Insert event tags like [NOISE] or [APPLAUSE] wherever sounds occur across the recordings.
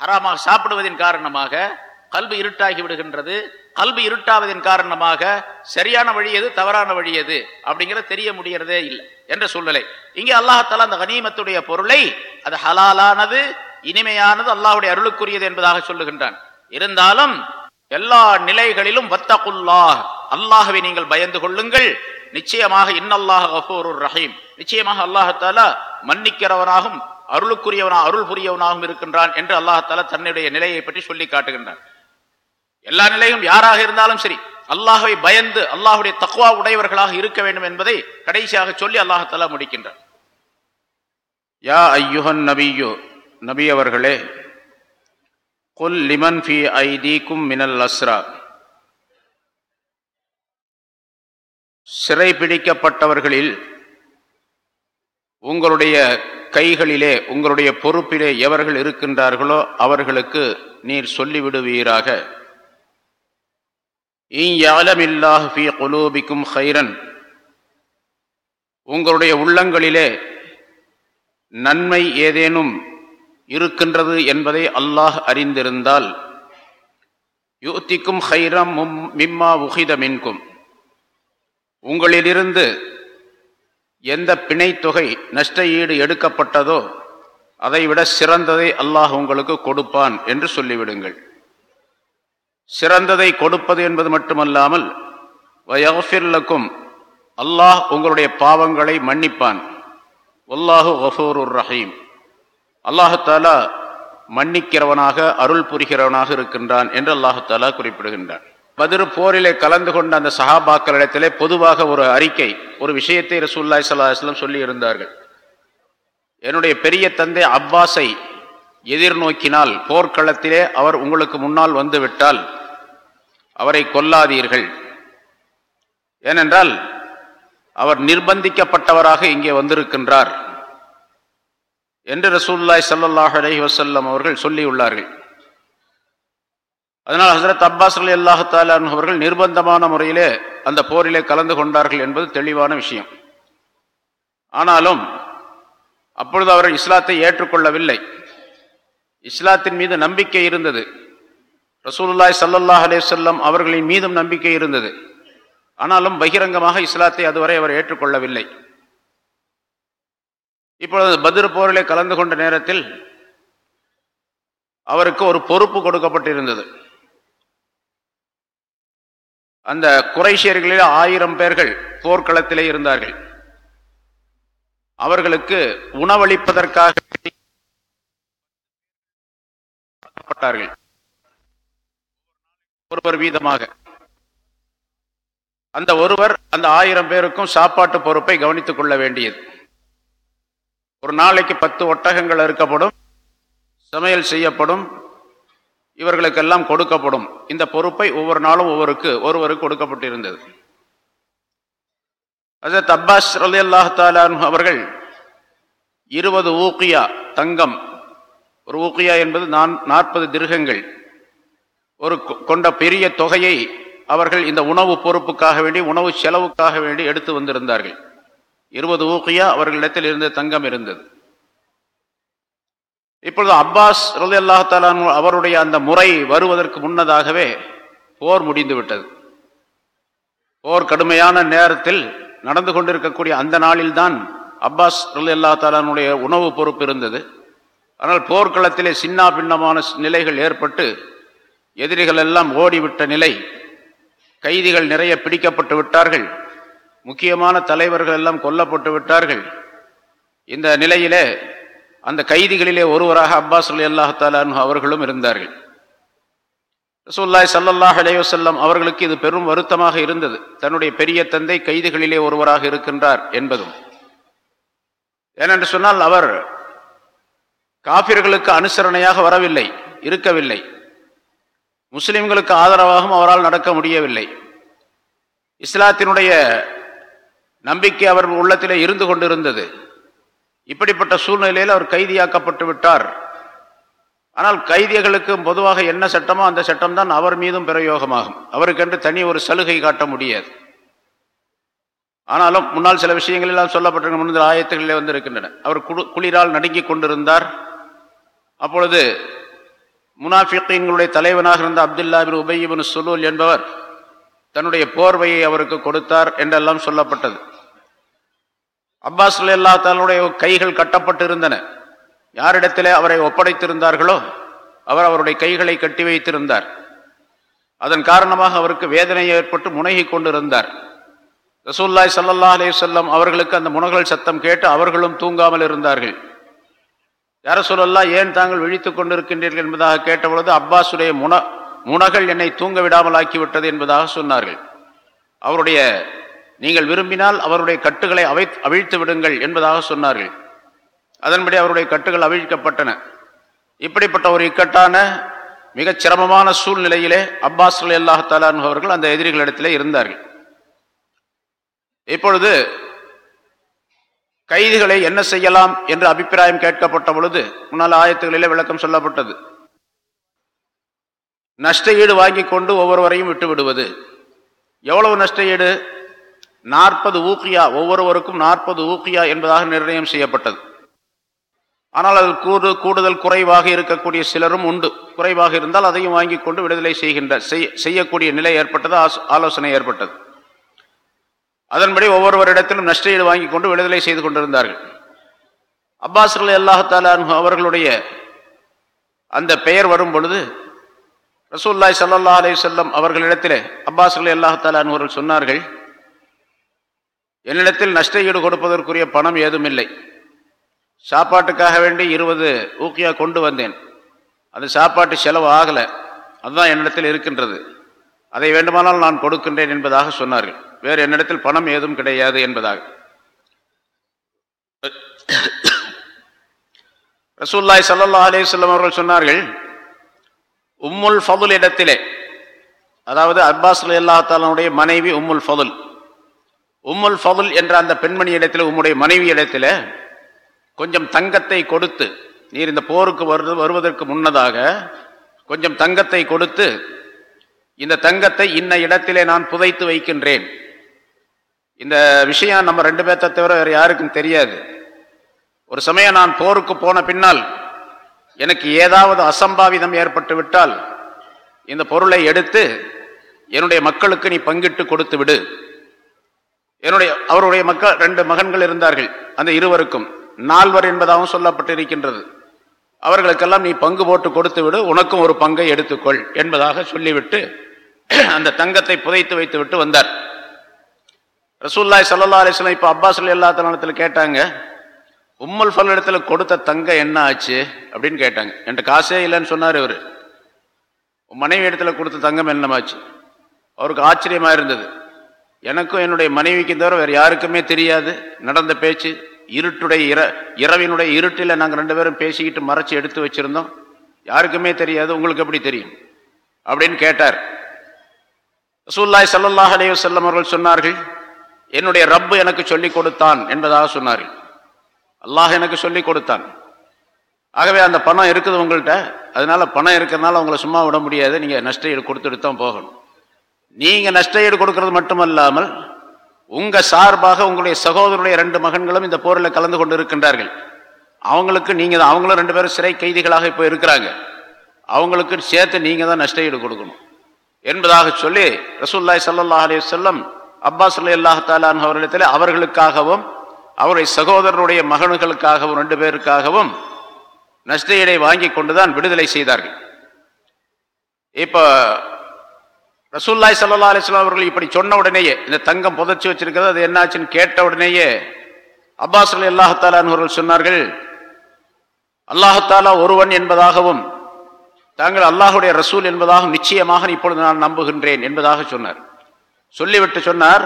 ஹராமாக சாப்பிடுவதன் காரணமாக கல்வி இருட்டாகி விடுகின்றது. கல்வி இருட்டாவதன் காரணமாக சரியான வழி எது தவறான வழி எது அப்படிங்கிறது தெரிய முடியறதே இல்லை என்ற சூழ்நிலை. இங்கே அல்லாஹால அந்த கனிமத்துடைய பொருளை அது ஹலாலானது இனிமையானது அல்லாஹுடைய அருளுக்குரியது என்பதாக சொல்லுகின்றான். இருந்தாலும் எல்லா நிலைகளிலும் வத்தகுல்லாஹ் அல்லாஹவை நீங்கள் பயந்து கொள்ளுங்கள். நிச்சயமாக இன்னல்லாஹ் கஃபூருர் ரஹீம். நிச்சயமாக அல்லாஹால மன்னிக்கிறவனாகும் அருளுக்குரியவனா அருள் புரியவனாகவும் இருக்கின்றான் என்று அல்லாஹால தன்னுடைய நிலையை பற்றி சொல்லி காட்டுகின்றான். எல்லா நிலையும் யாராக இருந்தாலும் சரி அல்லாஹை பயந்து அல்லாஹுடைய தக்குவா உடையவர்களாக இருக்க வேண்டும் என்பதை கடைசியாக சொல்லி அல்லாஹால முடிக்கின்றார் யா ஐயுஹன் நபியோ நபி அவர்களே கொல் லிமன் ஃபி ஐதீக்கும் மினல் அஸ்ரா. சிறை பிடிக்கப்பட்டவர்களில் உங்களுடைய கைகளிலே உங்களுடைய பொறுப்பிலே எவர்கள் இருக்கின்றார்களோ அவர்களுக்கு நீர் சொல்லிவிடுவீராக. ஃபி குலூபிக்கும் ஹைரன் உங்களுடைய உள்ளங்களிலே நன்மை ஏதேனும் இருக்கின்றது என்பதை அல்லாஹ் அறிந்திருந்தால் யூத்திக்கும் ஹைரம் மிம்மா உஹித மின்கும். உங்களிலிருந்து எந்த பிணைத்தொகை தொகை நஷ்ட ஈடு எடுக்கப்பட்டதோ அதைவிட சிறந்ததை அல்லாஹ் உங்களுக்கு கொடுப்பான் என்று சொல்லிவிடுங்கள். சிறந்ததை கொடுப்பது என்பது மட்டுமல்லாமல் வயஃபிர்லக்கும் அல்லாஹ் உங்களுடைய பாவங்களை மன்னிப்பான். ஒல்லாஹு கஃபூருர் ரஹீம் அல்லாஹாலா மன்னிக்கிறவனாக அருள் புரிகிறவனாக இருக்கின்றான் என்று அல்லாஹாலா குறிப்பிடுகின்றான். பதிரு போரிலே கலந்து கொண்ட அந்த சஹாபாக்களிடத்திலே பொதுவாக ஒரு அறிக்கை ஒரு விஷயத்தை ரசூல்லாய் சல்லாஹ்லம் சொல்லி இருந்தார்கள். என்னுடைய பெரிய தந்தை அப்பாஸை எதிர்நோக்கினால் போர்க்களத்திலே அவர் உங்களுக்கு முன்னால் வந்துவிட்டால் அவரை கொல்லாதீர்கள். ஏனென்றால் அவர் நிர்பந்திக்கப்பட்டவராக இங்கே வந்திருக்கின்றார் என்று ரசூல்லாய் சல்லாஹ் அலஹி வசல்லம் அவர்கள் சொல்லியுள்ளார்கள். அதனால் ஹசரத் அப்பாஸ் அலி அல்லாஹாலன் அவர்கள் நிர்பந்தமான முறையிலே அந்த போரிலே கலந்து கொண்டார்கள் என்பது தெளிவான விஷயம். ஆனாலும் அப்பொழுது அவர் இஸ்லாத்தை ஏற்றுக்கொள்ளவில்லை. இஸ்லாத்தின் மீது நம்பிக்கை இருந்தது. ரசூலுல்லாய் சல்லல்லாஹ் அலேசல்லம் அவர்களின் மீதும் நம்பிக்கை இருந்தது. ஆனாலும் பகிரங்கமாக இஸ்லாத்தை அதுவரை அவர் ஏற்றுக்கொள்ளவில்லை. இப்பொழுது பதிர் போரிலே கலந்து கொண்ட நேரத்தில் அவருக்கு ஒரு பொறுப்பு கொடுக்கப்பட்டிருந்தது. அந்த குறைஷியர்களில் ஆயிரம் பேர்கள் போர்க்களத்திலே இருந்தார்கள். அவர்களுக்கு உணவளிப்பதற்காக ஒருவர் வீதமாக. அந்த ஒருவர் அந்த ஆயிரம் பேருக்கும் சாப்பாட்டு பொறுப்பை கவனித்துக் கொள்ள வேண்டியது. ஒரு நாளைக்கு பத்து ஒட்டகங்கள் அறுக்கப்படும் சமையல் செய்யப்படும் இவர்களுக்கெல்லாம் கொடுக்கப்படும். இந்த பொறுப்பை ஒவ்வொரு நாளும் ஒவ்வொருக்கு ஒருவருக்கு கொடுக்கப்பட்டிருந்தது. அசத் அப்பாஸ் அலி அல்லாஹாலு அவர்கள் இருபது ஊக்கியா தங்கம் ஒரு ஊக்கியா என்பது நான் நாற்பது திருகங்கள் ஒரு கொண்ட பெரிய தொகையை அவர்கள் இந்த உணவு பொறுப்புக்காக வேண்டி உணவு செலவுக்காக வேண்டி எடுத்து வந்திருந்தார்கள். இருபது ஊக்கியா அவர்களிடத்தில் இருந்த தங்கம் இருந்தது. இப்பொழுது அப்பாஸ் ரலி அல்லாஹாலான் அவருடைய அந்த முறை வருவதற்கு முன்னதாகவே போர் முடிந்து விட்டது. போர் கடுமையான நேரத்தில் நடந்து கொண்டிருக்கக்கூடிய அந்த நாளில்தான் அப்பாஸ் ரலி அல்லா உணவு பொறுப்பு இருந்தது. ஆனால் போர்க்களத்திலே சின்னா பின்னமான நிலைகள் ஏற்பட்டு எதிரிகள் எல்லாம் ஓடிவிட்ட நிலை கைதிகள் நிறைய பிடிக்கப்பட்டு விட்டார்கள் முக்கியமான தலைவர்கள் எல்லாம் கொல்லப்பட்டு விட்டார்கள். இந்த நிலையிலே அந்த கைதிகளிலே ஒருவராக அப்பாஸ் அலி அல்லாஹாலு அவர்களும் இருந்தார்கள். ரசூல்லாய் சல்லல்லாஹ் அலையுசல்லம் அவர்களுக்கு இது பெரும் வருத்தமாக இருந்தது. தன்னுடைய பெரிய தந்தை கைதிகளிலே ஒருவராக இருக்கின்றார் என்பதும். ஏனென்று சொன்னால் அவர் காபிர்களுக்கு அனுசரணையாக வரவில்லை இருக்கவில்லை. முஸ்லிம்களுக்கு ஆதரவாகவும் அவரால் நடக்க முடியவில்லை. இஸ்லாத்தினுடைய நம்பிக்கை அவர் உள்ளத்திலே இருந்து கொண்டிருந்தது. இப்படிப்பட்ட சூழ்நிலையில் அவர் கைதியாக்கப்பட்டு விட்டார். ஆனால் கைதிகளுக்கு பொதுவாக என்ன சட்டமோ அந்த சட்டம்தான் அவர் மீதும் பிரயோகமாகும். அவருக்கென்று தனி ஒரு சலுகை காட்ட முடியாது. ஆனாலும் முன்னால் சில விஷயங்கள் எல்லாம் சொல்லப்பட்டிருக்க முன்னர் ஆயத்துகளிலே வந்து இருக்கின்றன அவர் குளிரால் நடுங்கிக் கொண்டிருந்தார். அப்பொழுது முனாஃபிக்கீன்களுடைய தலைவனாக இருந்த அப்துல்லா பின் உபயிபின் சுலூல் என்பவர் தன்னுடைய போர்வையை அவருக்கு கொடுத்தார் என்றெல்லாம் சொல்லப்பட்டது. அப்பாஸ் அல்லா தன்னுடைய கைகள் கட்டப்பட்டு இருந்தன யாரிடத்திலே அவரை ஒப்படைத்திருந்தார்களோ அவர் அவருடைய கைகளை கட்டி வைத்திருந்தார். அதன் காரணமாக அவருக்கு வேதனை ஏற்பட்டு முனகி கொண்டிருந்தார். ரசூல்லாய் சல்லா அலே சொல்லம் அவர்களுக்கு அந்த முனகல் சத்தம் கேட்டு அவர்களும் தூங்காமல் இருந்தார்கள். யார சொல்லல்லா ஏன் தாங்கள் விழித்துக் கொண்டிருக்கின்றீர்கள் என்பதாக கேட்டபொழுது அப்பாசுடைய முன முனகள் என்னை தூங்க விடாமல் ஆக்கிவிட்டது என்பதாக சொன்னார்கள். அவருடைய நீங்கள் விரும்பினால் அவருடைய கட்டுகளை அவை அவிழ்த்து விடுங்கள் என்பதாக சொன்னார்கள். அதன்படி அவருடைய கட்டுகள் அவிழ்க்கப்பட்டன. இப்படிப்பட்ட ஒரு இக்கட்டான மிகச் சிரமமான சூழ்நிலையிலே அப்பாஸ் அலி அல்லாஹாலான் அவர்கள் அந்த எதிரிகளிடத்திலே இருந்தார்கள். இப்பொழுது கைதிகளை என்ன செய்யலாம் என்று அபிப்பிராயம் கேட்கப்பட்ட பொழுது முன்னால் ஆயத்துகளிலே விளக்கம் சொல்லப்பட்டது. நஷ்ட ஈடு வாங்கி கொண்டு ஒவ்வொருவரையும் விட்டு விடுவது எவ்வளவு நஷ்ட ஈடு? நாற்பது ஊக்கியா ஒவ்வொருவருக்கும் நாற்பது ஊக்கியா என்பதாக நிர்ணயம் செய்யப்பட்டது. ஆனால் அதில் கூடு கூடுதல் குறைவாக இருக்கக்கூடிய சிலரும் உண்டு. குறைவாக இருந்தால் அதையும் வாங்கி கொண்டு விடுதலை செய்கின்ற செய்யக்கூடிய நிலை ஏற்பட்டது ஆலோசனை ஏற்பட்டது. அதன்படி ஒவ்வொருவரிடத்திலும் நஷ்டஈடு வாங்கி கொண்டு விடுதலை செய்து கொண்டிருந்தார்கள். அப்பாஸ் அலி அல்லாஹால அவர்களுடைய அந்த பெயர் வரும் பொழுது ரசூல்லாய் சல்லா அலி சொல்லம் அவர்களிடத்திலே அப்பாஸ் அலி அவர்கள் சொன்னார்கள் என்னிடத்தில் நஷ்ட ஈடு கொடுப்பதற்குரிய பணம் ஏதும் இல்லை சாப்பாட்டுக்காக வேண்டி இருபது ஊக்கியா கொண்டு வந்தேன். அது சாப்பாட்டு செலவு ஆகலை. அதுதான் என்னிடத்தில் இருக்கின்றது. அதை வேண்டுமானால் நான் கொடுக்கின்றேன் என்பதாக சொன்னார்கள். வேறு என்னிடத்தில் பணம் ஏதும் கிடையாது என்பதாக. ரசூல்லாய் சல்லா அலேஸ்லம் அவர்கள் சொன்னார்கள் உம்முல் ஃபதுல் இடத்திலே அதாவது அப்பாஸ் அல்லாத்தாலனுடைய மனைவி உம்முல் ஃபதுல் உம்முல் ஃபதுல் என்ற அந்த பெண்மணி இடத்தில் உம்முடைய மனைவி இடத்துல கொஞ்சம் தங்கத்தை கொடுத்து நீர் இந்த போருக்கு வருது வருவதற்கு முன்னதாக கொஞ்சம் தங்கத்தை கொடுத்து இந்த தங்கத்தை இன்ன இடத்திலே நான் புதைத்து வைக்கின்றேன். இந்த விஷயம் நம்ம ரெண்டு பேர்த்த தவிர வேறு யாருக்கும் தெரியாது. ஒரு சமயம் நான் போருக்கு போன பின்னால் எனக்கு ஏதாவது அசம்பாவிதம் ஏற்பட்டு விட்டால் இந்த பொருளை எடுத்து என்னுடைய மக்களுக்கு நீ பங்கிட்டு கொடுத்து விடு. என்னுடைய அவருடைய மக்கள் ரெண்டு மகன்கள் இருந்தார்கள். அந்த இருவருக்கும் நால்வர் என்பதாகவும் சொல்லப்பட்டிருக்கின்றது. அவர்களுக்கெல்லாம் நீ பங்கு போட்டு கொடுத்து விடு உனக்கும் ஒரு பங்கை எடுத்துக்கொள் என்பதாக சொல்லிவிட்டு அந்த தங்கத்தை புதைத்து வைத்து விட்டு வந்தார். ரசூல்லாய் சல்லா அலிஸ்லாம் இப்போ அப்பாஸ் அலி அல்லா தலத்தில் கேட்டாங்க உம்மல் ஃபல் இடத்துல கொடுத்த தங்கம் என்ன ஆச்சு? அப்படின்னு கேட்டாங்க. என்கிட்ட காசே இல்லைன்னு சொன்னார் இவர். மனைவி இடத்துல கொடுத்த தங்கம் என்னமாச்சு? அவருக்கு ஆச்சரியமாக இருந்தது. எனக்கும் என்னுடைய மனைவிக்கும் தவிர வேறு யாருக்குமே தெரியாது. நடந்த பேச்சு இருட்டுடைய இர இரவினுடைய இருட்டில் நாங்கள் ரெண்டு பேரும் பேசிக்கிட்டு மறைச்சி எடுத்து வச்சிருந்தோம். யாருக்குமே தெரியாது உங்களுக்கு எப்படி தெரியும்? அப்படின்னு கேட்டார். ரசூல்லாய் சல்லாஹ் அலே வல்லம் அவர்கள் சொன்னார்கள் என்னுடைய ரப்பு எனக்கு சொல்லிக் கொடுத்தான் என்பதாக சொன்னார்கள். அல்லாஹ் எனக்கு சொல்லிக் கொடுத்தான். ஆகவே அந்த பணம் இருக்குது உங்கள்கிட்ட அதனால பணம் இருக்கிறதுனால உங்களை சும்மா விட முடியாது நீங்கள் நஷ்ட கொடுத்துட்டு தான் போகணும். நீங்கள் நஷ்ட ஈடு கொடுக்கறது மட்டுமல்லாமல் உங்கள் சார்பாக உங்களுடைய சகோதரருடைய ரெண்டு மகன்களும் இந்த போரில் கலந்து கொண்டு இருக்கின்றார்கள் அவங்களுக்கு நீங்கள் தான் அவங்களும் ரெண்டு பேரும் சிறை கைதிகளாக இப்போ இருக்கிறாங்க. அவங்களுக்கு சேர்த்து நீங்கள் தான் நஷ்ட ஈடு கொடுக்கணும். என்பதாக சொல்லி ரசூல்லாய் சல்லா அலி சொல்லம் அப்பாஸ் அலி அல்லாஹ் தாலான் அவர்களிடத்தில் அவர்களுக்காகவும் அவருடைய சகோதரருடைய மகன்களுக்காகவும் ரெண்டு பேருக்காகவும் நஷ்டஈடை வாங்கி கொண்டுதான் விடுதலை செய்தார்கள். இப்போ ரசூல்லாய் சல்லா அலிஸ்லாம் அவர்கள் இப்படி சொன்ன உடனேயே இந்த தங்கம் புதைச்சி வச்சிருக்கிறது அது என்னாச்சுன்னு கேட்ட உடனேயே அப்பாஸ் அலி அல்லாஹாலான் அவர்கள் சொன்னார்கள் அல்லாஹாலா ஒருவன் என்பதாகவும் தாங்கள் அல்லாஹுடைய ரசூல் என்பதாகவும் நிச்சயமாக இப்பொழுது நான் நம்புகின்றேன் என்பதாக சொன்னார். சொல்லிவிட்டு சொன்னார்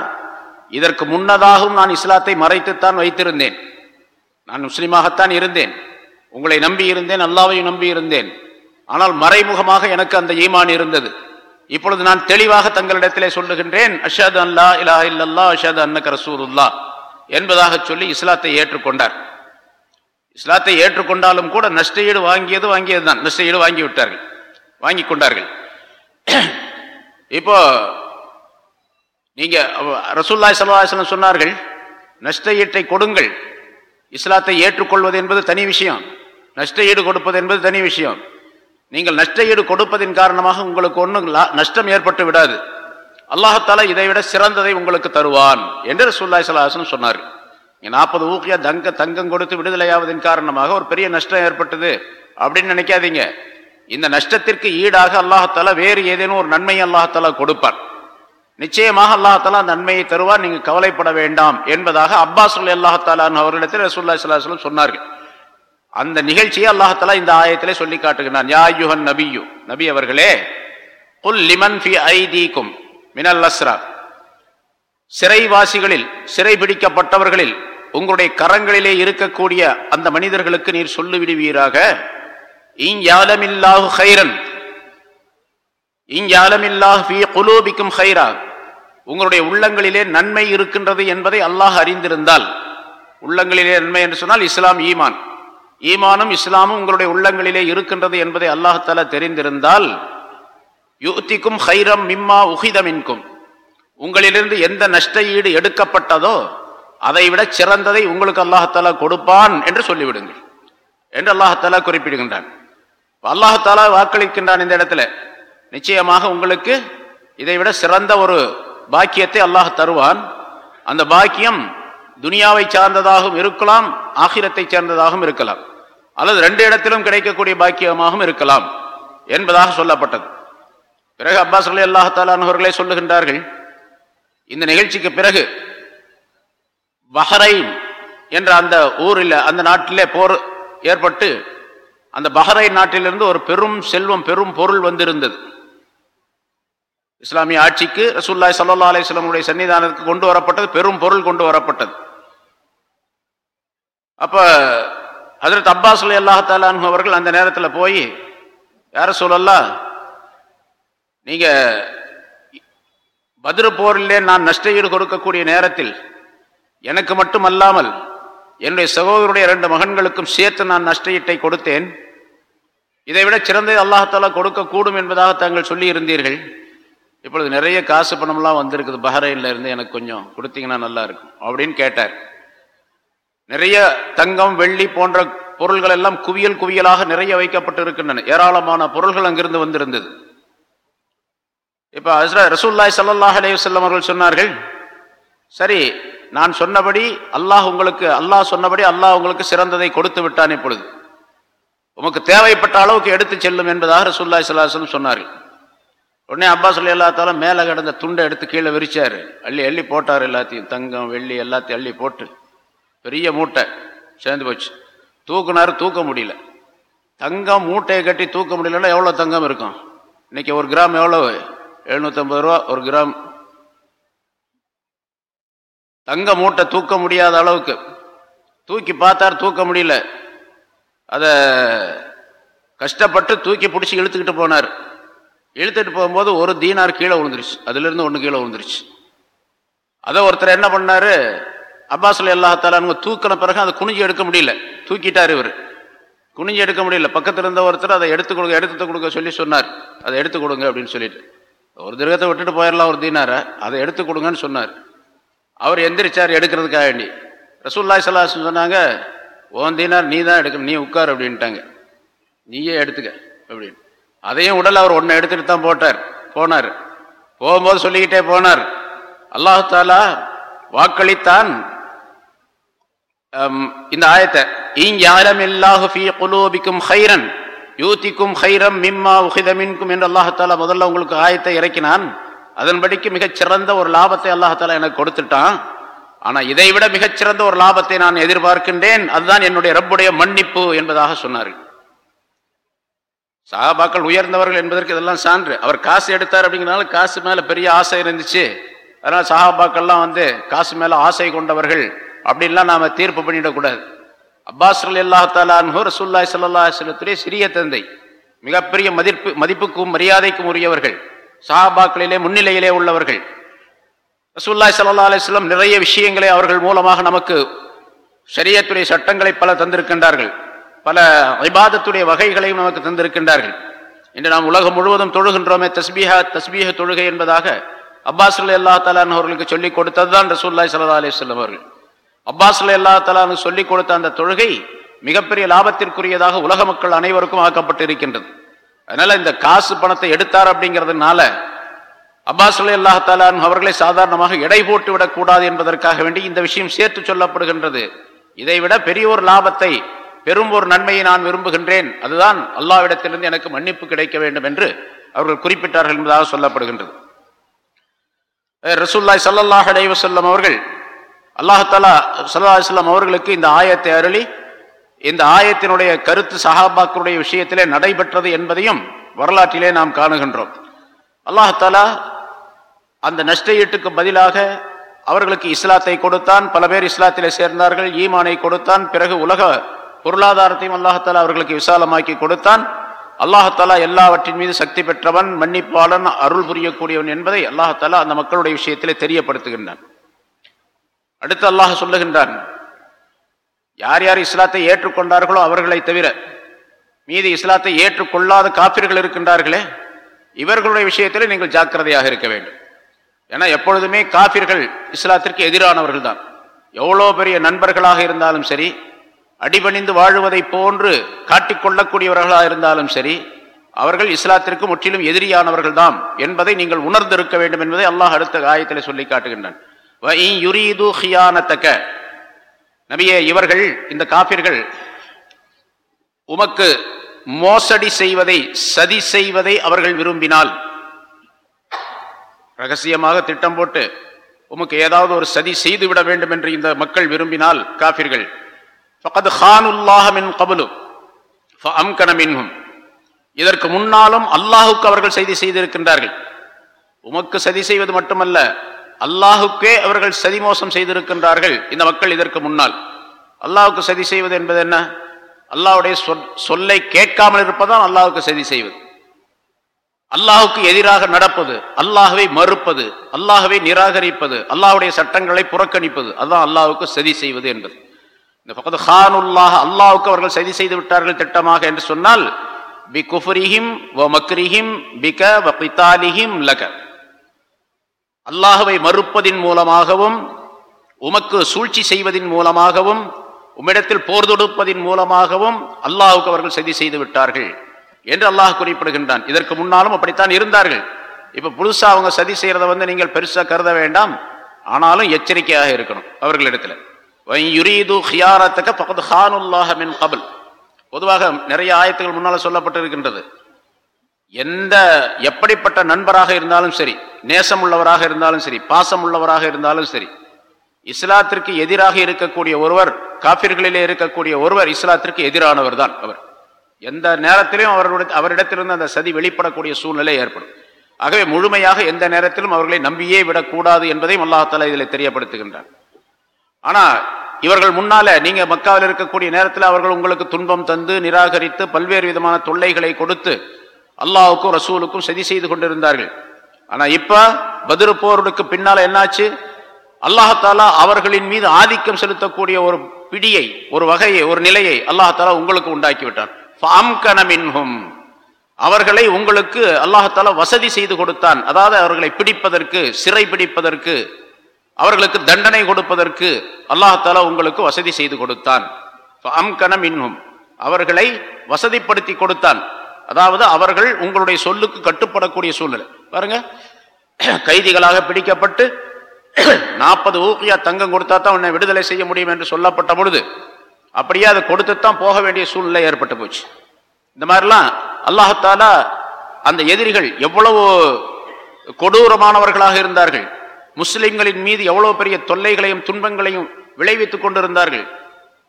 இதற்கு முன்னதாகவும் நான் இஸ்லாத்தை மறைத்துத்தான் வைத்திருந்தேன். நான் முஸ்லீமாகத்தான் இருந்தேன். உங்களை நம்பி இருந்தேன் அல்லாவையும் நம்பி இருந்தேன். ஆனால் மறைமுகமாக எனக்கு அந்த ஈமான் இருந்தது. இப்பொழுது நான் தெளிவாக தங்களிடத்திலே சொல்லுகின்றேன் அஷாத் அல்லா இலா இல்லல்லா அஷாத் அன்னக ரசூலுல்லா என்பதாக சொல்லி இஸ்லாத்தை ஏற்றுக்கொண்டார். இஸ்லாத்தை ஏற்றுக்கொண்டாலும் கூட நஷ்டஈடு வாங்கியது வாங்கியது தான் நஷ்டஈடு வாங்கி விட்டார்கள். வாங்கி கொண்டார்கள். இப்போ நீங்க ரசூல்லாய் சல்லாஹலம் சொன்னார்கள் நஷ்ட ஈட்டை கொடுங்கள். இஸ்லாத்தை ஏற்றுக்கொள்வது என்பது தனி விஷயம். நஷ்ட ஈடு கொடுப்பது என்பது தனி விஷயம். நீங்கள் நஷ்ட ஈடு கொடுப்பதின் காரணமாக உங்களுக்கு ஒன்றும் நஷ்டம் ஏற்பட்டு விடாது. அல்லாஹால இதை விட சிறந்ததை உங்களுக்கு தருவான் என்று ரசூல்லாய் சலாஹன் சொன்னார் நாற்பது ஊக்கியா தங்க தங்கம் கொடுத்து விடுதலையாவதன் காரணமாக ஒரு பெரிய நஷ்டம் ஏற்பட்டது அப்படின்னு நினைக்காதீங்க. இந்த நஷ்டத்திற்கு ஈடாக அல்லாஹால வேறு ஏதேனும் ஒரு நன்மையை அல்லாஹால கொடுப்பார் நிச்சயமாக அல்லாஹால நன்மையை தருவார் நீங்கள் கவலைப்பட வேண்டாம் என்பதாக அப்பாஸ் அல்லாஹாலான் அவர்களிடத்தில் ரசூல்லா சலாஹம் சொன்னார்கள். அந்த நிகழ்ச்சியை அல்லாஹால இந்த ஆயத்திலே சொல்லி காட்டுகிறான். யா யுஹன் நபியு நபி அவர்களே புல் லிமன் ஃபி ஐதீக்கும் மினல் அஸ்ரா. சிறைவாசிகளில் சிறை பிடிக்கப்பட்டவர்களில் உங்களுடைய கரங்களிலே இருக்கக்கூடிய அந்த மனிதர்களுக்கு நீர் சொல்லிவிடுவீராக. இங்யாலமில்லாஹு ஹைரன் இங்யாலமில்லாஹ் ஃபி குலூபிக்கும் ஹைரா உங்களுடைய உள்ளங்களிலே நன்மை இருக்கின்றது என்பதை அல்லாஹ் அறிந்திருந்தால் உள்ளங்களிலே நன்மை என்று சொன்னால் இஸ்லாம் ஈமான். ஈமானும் இஸ்லாமும் உங்களுடைய உள்ளங்களிலே இருக்கின்றது என்பதை அல்லாஹால தெரிந்திருந்தால் யுத்திக்கும் ஹைரம் மிம்மா உஹிதமின்கும் உங்களிலிருந்து எந்த நஷ்ட ஈடு எடுக்கப்பட்டதோ அதை விட சிறந்ததை உங்களுக்கு அல்லாஹாலா கொடுப்பான் என்று சொல்லிவிடுங்கள் என்று அல்லாஹாலா குறிப்பிடுகின்றான். அல்லாஹாலா வாக்களிக்கின்றான் இந்த இடத்துல. நிச்சயமாக உங்களுக்கு இதை விட சிறந்த ஒரு பாக்கியத்தை அல்லாஹ் தருவான். அந்த பாக்கியம் துனியாவை சார்ந்ததாகவும் இருக்கலாம் ஆகிரத்தை சேர்ந்ததாகவும் இருக்கலாம். அல்லது ரெண்டு இடத்திலும் கிடைக்கக்கூடிய பாக்கியமாகவும் இருக்கலாம் என்பதாக சொல்லப்பட்டது. பிறகு அப்பாஸ் அலி அல்லாஹாலானவர்களே சொல்லுகின்றார்கள் இந்த நிகழ்ச்சிக்கு பிறகு பஹ்ரைன் என்ற அந்த ஊரில் அந்த நாட்டிலே போர் ஏற்பட்டு அந்த பஹ்ரைன் நாட்டிலிருந்து ஒரு பெரும் செல்வம் பெரும் பொருள் வந்திருந்தது. இஸ்லாமிய ஆட்சிக்கு ரசூல்லாய் சல்லா அலிஸ்லாமுடைய சன்னிதானத்துக்கு கொண்டு வரப்பட்டது பெரும் பொருள் கொண்டு வரப்பட்டது. அப்ப அதற்கு அப்பாஸ் அலி அல்லாஹாலு அவர்கள் அந்த நேரத்தில் போய் யார சொல்லலாம் நீங்கள் பதிர போரிலே நான் நஷ்டஈடு கொடுக்கக்கூடிய நேரத்தில் எனக்கு மட்டுமல்லாமல் என்னுடைய சகோதரருடைய இரண்டு மகன்களுக்கும் சேர்த்து நான் நஷ்டஈட்டை கொடுத்தேன். இதை விட சிறந்தது அல்லாஹாலா கொடுக்கக்கூடும் என்பதாக தாங்கள் சொல்லி இருந்தீர்கள். இப்பொழுது நிறைய காசு பணம்லாம் வந்திருக்குது. பஹ்ரைனில் இருந்து எனக்கு கொஞ்சம் கொடுத்தீங்கன்னா நல்லா இருக்கும் அப்படின்னு கேட்டார். நிறைய தங்கம் வெள்ளி போன்ற பொருள்கள் எல்லாம் குவியல் குவியலாக நிறைய வைக்கப்பட்டு இருக்கின்றன ஏராளமான பொருள்கள் அங்கிருந்து வந்திருந்தது. இப்போ இப்ப ரசூல்லாய் சல்லாஹ் அலையுசல்லம் அவர்கள் சொன்னார்கள் சரி நான் சொன்னபடி அல்லாஹ் உங்களுக்கு அல்லாஹ் சொன்னபடி அல்லாஹ் உங்களுக்கு சிறந்ததை கொடுத்து விட்டான் இப்பொழுது. உமக்கு தேவைப்பட்ட அளவுக்கு எடுத்து செல்லும் என்பதாக ரசூல்லாய் சல்லாஹம் சொன்னார்கள். உடனே அப்பா சொல்லி எல்லாத்தாலும் மேலே கிடந்த துண்டை எடுத்து கீழே விரிச்சார். அள்ளி அள்ளி போட்டார் எல்லாத்தையும். தங்கம் வெள்ளி எல்லாத்தையும் அள்ளி போட்டு பெரிய மூட்டை சேர்ந்து போச்சு. தூக்குனாரு தூக்க முடியல. தங்கம் மூட்டையை கட்டி தூக்க முடியலன்னா எவ்வளோ தங்கம் இருக்கும்? இன்றைக்கி ஒரு கிராம் எவ்வளவு? எழுநூற்றம்பது ரூபா ஒரு கிராம். தங்க மூட்டை தூக்க முடியாத அளவுக்கு. தூக்கி பார்த்தார் தூக்க முடியல. அதை கஷ்டப்பட்டு தூக்கி பிடிச்சி இழுத்துக்கிட்டு போனார். இழுத்துட்டு போகும்போது ஒரு தீனார் கீழே விழுந்துருச்சு. அதுலேருந்து ஒன்று கீழே விழுந்துருச்சு. அதை ஒருத்தர் என்ன பண்ணார்? அப்பாஸ்ல எல்லாத்தாலும் தூக்கின பிறகு அதை குனிஞ்சு எடுக்க முடியல. தூக்கிட்டார் இவர். குனிஞ்சு எடுக்க முடியல. பக்கத்தில் இருந்த ஒருத்தர் அதை எடுத்து கொடுங்க எடுத்து கொடுக்க சொல்லி சொன்னார். அதை எடுத்து கொடுங்க அப்படின்னு சொல்லிட்டு. ஒரு திருகத்தை விட்டுட்டு போயிடலாம் ஒரு தீனாரை அதை எடுத்து கொடுங்கன்னு சொன்னார். அவர் எந்திரிச்சார் எடுக்கிறதுக்காக வேண்டி. ரசூல்லாய் சல்லாஸ் சொன்னாங்க ஓன் தீனார் நீ தான் எடுக்கணும் நீ உட்கார் அப்படின்ட்டாங்க. நீயே எடுத்துக்க அப்படின்னு. அதையும் உடல் அவர் ஒன்றை எடுத்துட்டு தான் போட்டார். போனார். போகும்போது சொல்லிக்கிட்டே போனார். அல்லாஹாலா வாக்களித்தான் Um, இந்த ஆயத்தை இல்லாஹு ஃபீ குலூபிக்கும் ஹைரன் யூத்திக்கும் ஹைரம் மிம்மா உஹிதமின்கும் என்று அல்லாஹாலா முதல்ல உங்களுக்கு ஆயத்தை இறக்கினான். அதன்படிக்கு மிகச்சிறந்த ஒரு லாபத்தை அல்லாஹாலா எனக்கு கொடுத்துட்டான். ஆனால் இதை விட மிகச்சிறந்த ஒரு லாபத்தை நான் எதிர்பார்க்கின்றேன். அதுதான் என்னுடைய ரப்புடைய மன்னிப்பு என்பதாக சொன்னார்கள். சாபாக்கள் உயர்ந்தவர்கள் என்பதற்கு இதெல்லாம் சான்று. அவர் காசு எடுத்தார் அப்படிங்கிறனால காசு மேலே பெரிய ஆசை இருந்துச்சு. அதனால் சகாபாக்கள்லாம் வந்து காசு மேலே ஆசை கொண்டவர்கள். அப்படின்லாம் நாம தீர்ப்பு பண்ணிடக்கூடாது. அப்பாஸ் அல்லா தாலான்ஹோ ரசூல்லாய் சல்லா செல்லத்துடைய சிறிய தந்தை மிகப்பெரிய மதிப்பு மதிப்புக்கும் மரியாதைக்கும் உரியவர்கள் சஹாபாக்களிலே முன்னிலையிலே உள்ளவர்கள். ரசூல்லாய் சல்லா அலிஸ்லம் நிறைய விஷயங்களை அவர்கள் மூலமாக நமக்கு சரியத்துடைய சட்டங்களை பல தந்திருக்கின்றார்கள். பல ஐபாதத்துடைய வகைகளையும் நமக்கு தந்திருக்கின்றார்கள். இன்று நாம் உலகம் முழுவதும் தொழுகின்றோமே தஸ்பீஹா தஸ்பீஹ தொழுகை என்பதாக அப்பாஸ் அல்லா தாலான் அவர்களுக்கு சொல்லிக் கொடுத்ததுதான் ரசூல்லாய் சல்லா அலிஸ்லம் அவர்கள். அப்பாஸ்ல அல்லா தலானு சொல்லிக் கொடுத்த அந்த தொழுகை மிகப்பெரிய லாபத்திற்குரியதாக உலக மக்கள் அனைவருக்கும் ஆக்கப்பட்டு இருக்கின்றது அதனால இந்த காசு பணத்தை எடுத்தார் அப்படிங்கிறதுனால அப்பாஸ் அலி அல்லாஹாலான் அவர்களை சாதாரணமாக எடை போட்டு விடக்கூடாது என்பதற்காக வேண்டி இந்த விஷயம் சேர்த்து சொல்லப்படுகின்றது. இதைவிட பெரிய ஒரு லாபத்தை பெரும் ஒரு நன்மையை நான் விரும்புகின்றேன். அதுதான் அல்லாவிடத்திலிருந்து எனக்கு மன்னிப்பு கிடைக்க வேண்டும் என்று அவர்கள் குறிப்பிட்டார்கள் என்பதாக சொல்லப்படுகின்றது. ரசூல்லாய் சல்லாஹ் அலைவசல்லம் அவர்கள் அல்லாஹாலா சல்லா இஸ்லாம் அவர்களுக்கு இந்த ஆயத்தை அருளி இந்த ஆயத்தினுடைய கருத்து சஹாபாக்களுடைய விஷயத்திலே நடைபெற்றது என்பதையும் வரலாற்றிலே நாம் காணுகின்றோம். அல்லாஹாலா அந்த நஷ்டஈட்டுக்கு பதிலாக அவர்களுக்கு இஸ்லாத்தை கொடுத்தான் பல பேர் இஸ்லாத்திலே சேர்ந்தார்கள் ஈமானை கொடுத்தான் பிறகு உலக பொருளாதாரத்தையும் அல்லாஹாலா அவர்களுக்கு விசாலமாக்கி கொடுத்தான். அல்லாஹாலா எல்லாவற்றின் மீது சக்தி பெற்றவன் மன்னிப்பாளன் அருள் புரியக்கூடியவன் என்பதை அல்லாஹாலா அந்த மக்களுடைய விஷயத்திலே தெரியப்படுத்துகின்றான். அடுத்து அல்லாஹ் சொல்லுகின்றான் யார் யார் இஸ்லாத்தை ஏற்றுக்கொண்டார்களோ அவர்களை தவிர மீதி இஸ்லாத்தை ஏற்றுக்கொள்ளாத காப்பிர்கள் இருக்கின்றார்களே இவர்களுடைய விஷயத்தில் நீங்கள் ஜாக்கிரதையாக இருக்க வேண்டும். ஏன்னா எப்பொழுதுமே காபிர்கள் இஸ்லாத்திற்கு எதிரானவர்கள் தான் எவ்வளோ பெரிய நண்பர்களாக இருந்தாலும் சரி அடிபணிந்து வாழுவதை போன்று காட்டிக்கொள்ளக்கூடியவர்களாக இருந்தாலும் சரி அவர்கள் இஸ்லாத்திற்கு முற்றிலும் எதிரியானவர்கள் தான் என்பதை நீங்கள் உணர்ந்திருக்க வேண்டும் என்பதை அல்லாஹ் அடுத்த காயத்தில் சொல்லி காட்டுகின்றான். நபியே இவர்கள் இந்த காபிர்கள் உமக்கு மோசடி செய்வதை சதி செய்வதை அவர்கள் விரும்பினால் ரகசியமாக திட்டம் போட்டு உமக்கு ஏதாவது ஒரு சதி செய்துவிட வேண்டும் என்று இந்த மக்கள் விரும்பினால் காபிர்கள் இதற்கு முன்னாலும் அல்லாஹுக்கு அவர்கள் செய்தி செய்திருக்கின்றார்கள். உமக்கு சதி செய்வது மட்டுமல்ல அல்லாஹுக்கே அவர்கள் சதி மோசம் செய்திருக்கின்றார்கள். இந்த மக்கள் இதற்கு முன்னால். அல்லாஹுக்கு சதி செய்வது என்பது என்ன? அல்லாஹுடைய சொல்லை கேட்காமல் இருப்பதான் அல்லாஹுக்கு சதி செய்வது. அல்லாஹுக்கு எதிராக நடப்பது அல்லாஹுவை மறுப்பது அல்லாஹுவை நிராகரிப்பது அல்லாஹுடைய சட்டங்களை புறக்கணிப்பது அதுதான் அல்லாஹுக்கு சதி செய்வது என்பது. இந்த பக்கத்து ஹானுல்லாஹ் அல்லாஹுக்கு அவர்கள் சதி செய்து விட்டார்கள் திட்டமாக என்று சொன்னால் பி குஃபரிஹிம் வ மக்ரிஹிம் பிக வ பித்தாலிஹிம் லக. அல்லாஹுவை மறுப்பதின் மூலமாகவும் உமக்கு சூழ்ச்சி செய்வதின் மூலமாகவும் உம்மிடத்தில் போர் தொடுப்பதின் மூலமாகவும் அல்லாஹுக்கு அவர்கள் சதி செய்து விட்டார்கள் என்று அல்லாஹ் குறிப்பிடுகின்றான். இதற்கு முன்னாலும் அப்படித்தான் இருந்தார்கள். இப்போ புதுசாக அவங்க சதி செய்கிறத வந்து நீங்கள் பெருசாக கருத வேண்டாம். ஆனாலும் எச்சரிக்கையாக இருக்கணும் அவர்களிடத்துல. பொதுவாக நிறைய ஆயத்துகள் முன்னால் சொல்லப்பட்டு இருக்கின்றது எந்த எப்படிப்பட்ட நண்பராக இருந்தாலும் சரி நேசம் உள்ளவராக இருந்தாலும் சரி பாசம் உள்ளவராக இருந்தாலும் சரி இஸ்லாத்திற்கு எதிராக இருக்கக்கூடிய ஒருவர் காபிர்களிலே இருக்கக்கூடிய ஒருவர் இஸ்லாத்திற்கு எதிரானவர் தான் அவர். எந்த நேரத்திலும் அவருடைய அவரிடத்திலிருந்து அந்த சதி வெளிப்படக்கூடிய சூழ்நிலை ஏற்படும். ஆகவே முழுமையாக எந்த நேரத்திலும் அவர்களை நம்பியே விடக்கூடாது என்பதையும் அல்லாஹால இதில் தெரியப்படுத்துகின்றார் ஆனால் இவர்கள் முன்னால நீங்க மக்காவில் இருக்கக்கூடிய நேரத்தில் அவர்கள் உங்களுக்கு துன்பம் தந்து நிராகரித்து பல்வேறு விதமான தொல்லைகளை கொடுத்து அல்லாவுக்கும் ரசூலுக்கும் சதி செய்து கொண்டிருந்தார்கள். ஆனால் இப்போ பதிரு போருக்கு பின்னால் என்னாச்சு? அல்லாஹாலா அவர்களின் மீது ஆதிக்கம் செலுத்தக்கூடிய ஒரு பிடியை ஒரு வகையை ஒரு நிலையை அல்லாஹாலா உங்களுக்கு உண்டாக்கி விட்டான். அவர்களை உங்களுக்கு அல்லாஹால வசதி செய்து கொடுத்தான். அதாவது அவர்களை பிடிப்பதற்கு சிறை பிடிப்பதற்கு அவர்களுக்கு தண்டனை கொடுப்பதற்கு அல்லாஹால உங்களுக்கு வசதி செய்து கொடுத்தான். அவர்களை வசதிப்படுத்தி கொடுத்தான். அதாவது அவர்கள் உங்களுடைய சொல்லுக்கு கட்டுப்படக்கூடிய சூழ்நிலை. பாருங்க. கைதிகளாக பிடிக்கப்பட்டு நாற்பது ஊக்கியா தங்கம் கொடுத்தா தான் உன்னை விடுதலை செய்ய முடியும் என்று சொல்லப்பட்ட பொழுது அப்படியே அதை கொடுத்துத்தான் போக வேண்டிய சூழ்நிலை ஏற்பட்டு போச்சு. இந்த மாதிரிலாம் அல்லாஹாலா அந்த எதிரிகள் எவ்வளவு கொடூரமானவர்களாக இருந்தார்கள் முஸ்லிம்களின் மீது எவ்வளவு பெரிய தொல்லைகளையும் துன்பங்களையும் விளைவித்துக் கொண்டிருந்தார்கள்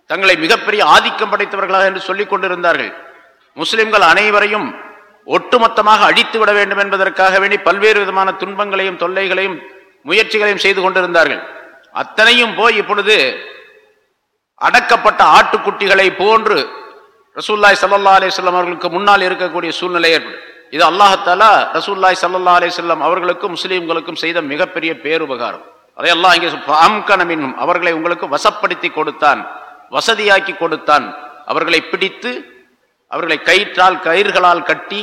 தங்களை மிகப்பெரிய ஆதிக்கம் படைத்தவர்களாக என்று சொல்லிக் கொண்டிருந்தார்கள். முஸ்லிம்கள் அனைவரையும் ஒட்டுமொத்தமாக அழித்து விட வேண்டும் என்பதற்காக வேண்டி பல்வேறு விதமான துன்பங்களையும் தொல்லைகளையும் முயற்சிகளையும் செய்து கொண்டிருந்தார்கள். அத்தனையும் போய் இப்பொழுது அடக்கப்பட்ட ஆட்டுக்குட்டிகளை போன்று ரசூல்லாய் சல்லா அலிஸ்லாம் அவர்களுக்கு முன்னால் இருக்கக்கூடிய சூழ்நிலை ஏற்படும். இது அல்லாஹாலா ரசூல்லாய் சல்லா அலிஸ்லாம் அவர்களுக்கும் முஸ்லீம்களுக்கும் செய்த மிகப்பெரிய பேருபகாரம். அதையெல்லாம் இங்கே அம்கனமின்னும் அவர்களை உங்களுக்கு வசப்படுத்தி கொடுத்தான் வசதியாக்கி கொடுத்தான் அவர்களை பிடித்து அவர்களை கயிற்றால் கயிர்களால் கட்டி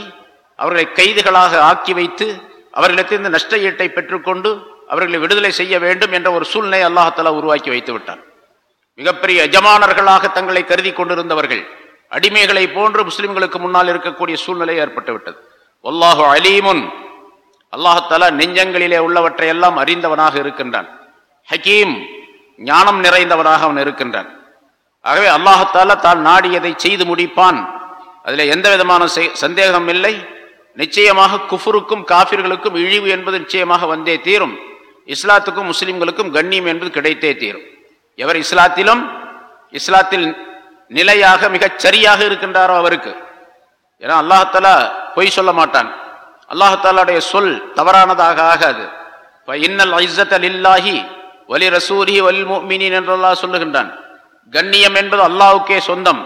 அவர்களை கைதுகளாக ஆக்கி வைத்து அவர்களிடத்திலிருந்து நஷ்ட ஈட்டை பெற்றுக்கொண்டு அவர்களை விடுதலை செய்ய வேண்டும் என்ற ஒரு சூழ்நிலை அல்லாஹாலா உருவாக்கி வைத்து விட்டான். மிகப்பெரிய எஜமானர்களாக தங்களை கருதி கொண்டிருந்தவர்கள் அடிமைகளை போன்று முஸ்லிம்களுக்கு முன்னால் இருக்கக்கூடிய சூழ்நிலை ஏற்பட்டு விட்டது. ஒல்லாஹு அலீமுன். அல்லாஹால நெஞ்சங்களிலே உள்ளவற்றை எல்லாம் அறிந்தவனாக இருக்கின்றான். ஹக்கீம் ஞானம் நிறைந்தவனாக அவன் இருக்கின்றான். ஆகவே அல்லாஹத்தால தான் நாடியதை செய்து முடிப்பான். அதில் எந்த விதமான சந்தேகம் இல்லை. நிச்சயமாக குஃபுருக்கும் காபிர்களுக்கும் இழிவு என்பது நிச்சயமாக வந்தே தீரும். இஸ்லாத்துக்கும் முஸ்லீம்களுக்கும் கண்ணியம் என்பது கிடைத்தே தீரும். எவர் இஸ்லாத்திலும் இஸ்லாத்தில் நிலையாக மிகச் சரியாக இருக்கின்றாரோ அவருக்கு. ஏன்னா அல்லாஹாலா பொய் சொல்ல மாட்டான். அல்லாஹாலுடைய சொல் தவறானதாக ஆகாது. இன்னல் ஐசத் இல்லாஹி வலி ரசூலி வலி மீனின் என்றெல்லாம் சொல்லுகின்றான். கண்ணியம் என்பது அல்லாவுக்கே சொந்தம்.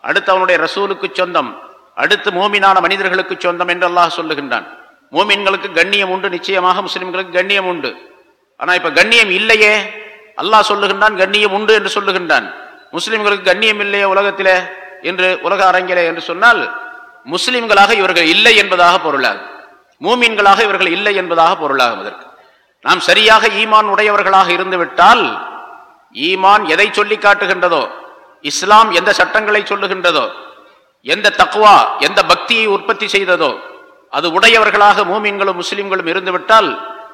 அடுத்து அவனுடைய ரசூலுக்கு சொந்தம் அடுத்து மோமினான மனிதர்களுக்கு சொந்தம் என்று அல்லாஹ் சொல்லுகின்றான். மோமின்களுக்கு கண்ணியம் உண்டு நிச்சயமாக முஸ்லிம்களுக்கு கண்ணியம் உண்டு. ஆனால் இப்போ கண்ணியம் இல்லையே? அல்லாஹ் சொல்லுகின்றான் கண்ணியம் உண்டு என்று சொல்லுகின்றான். முஸ்லிம்களுக்கு கண்ணியம் இல்லையே உலகத்திலே? என்று உலக அரங்கிலே என்று சொன்னால் முஸ்லிம்களாக இவர்கள் இல்லை என்பதாக பொருளாகும். மூமீன்களாக இவர்கள் இல்லை என்பதாக பொருளாகும் அதற்கு. நாம் சரியாக ஈமான் உடையவர்களாக இருந்துவிட்டால் ஈமான் எதை சொல்லி காட்டுகின்றதோ இஸ்லாம் எந்த சட்டங்களை சொல்லுகின்றதோ எந்த தக்குவா எந்த பக்தியை உற்பத்தி செய்ததோ அது உடையவர்களாக மூமீன்களும் முஸ்லிம்களும் இருந்துவிட்டால்